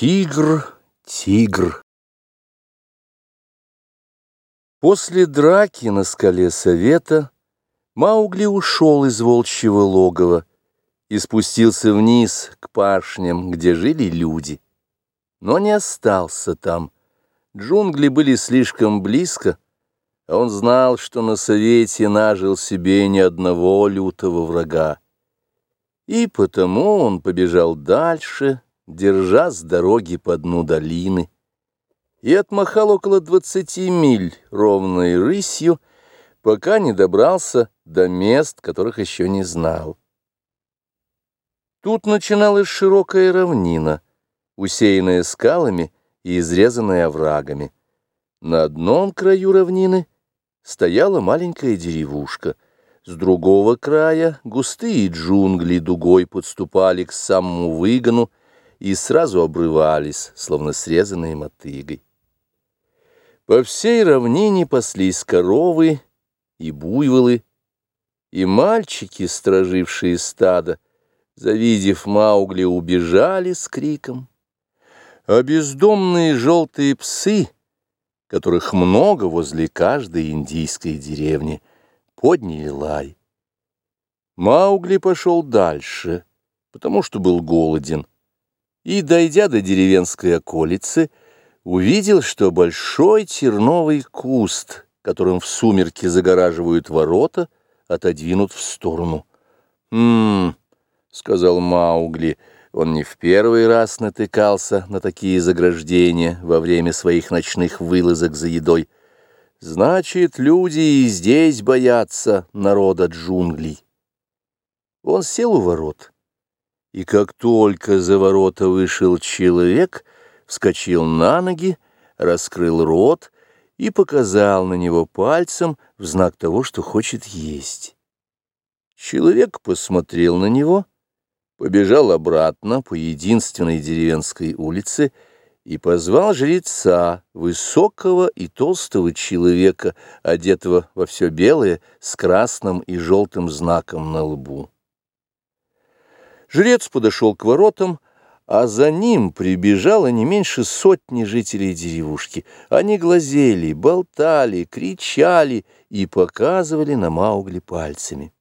Тигр, тигр. После драки на скале совета Маугли ушел из волчьего логова и спустился вниз к пашням, где жили люди. Но не остался там. Джунгли были слишком близко, а он знал, что на совете нажил себе ни одного лютого врага. И потому он побежал дальше, держа с дороги по дну долины, и отмахал около двадцати миль ровной рысью, пока не добрался до мест, которых еще не знал. Тут начиналась широкая равнина, усеянная скалами и изрезанная оврагами. На одном краю равнины стояла маленькая деревушка. С другого края густые джунгли дугой подступали к самому выгону, и сразу обрывались, словно срезанные мотыгой. По всей равнине паслись коровы и буйволы, и мальчики, стражившие стадо, завидев Маугли, убежали с криком. А бездомные желтые псы, которых много возле каждой индийской деревни, подняли лай. Маугли пошел дальше, потому что был голоден и, дойдя до деревенской околицы, увидел, что большой терновый куст, которым в сумерки загораживают ворота, отодвинут в сторону. «М-м-м», сказал Маугли, он не в первый раз натыкался на такие заграждения во время своих ночных вылазок за едой. «Значит, люди и здесь боятся народа джунглей». Он сел у ворот и как только за ворота вышел человек, вскочил на ноги, раскрыл рот и показал на него пальцем в знак того, что хочет есть. Человек посмотрел на него, побежал обратно по единственной деревенской улице и позвал жреца, высокого и толстого человека, одетого во все белое, с красным и желтым знаком на лбу. Жрец подошел к воротам, а за ним прибежало не меньше сотни жителей деревушки. Они глазели, болтали, кричали и показывали на Маугли пальцами.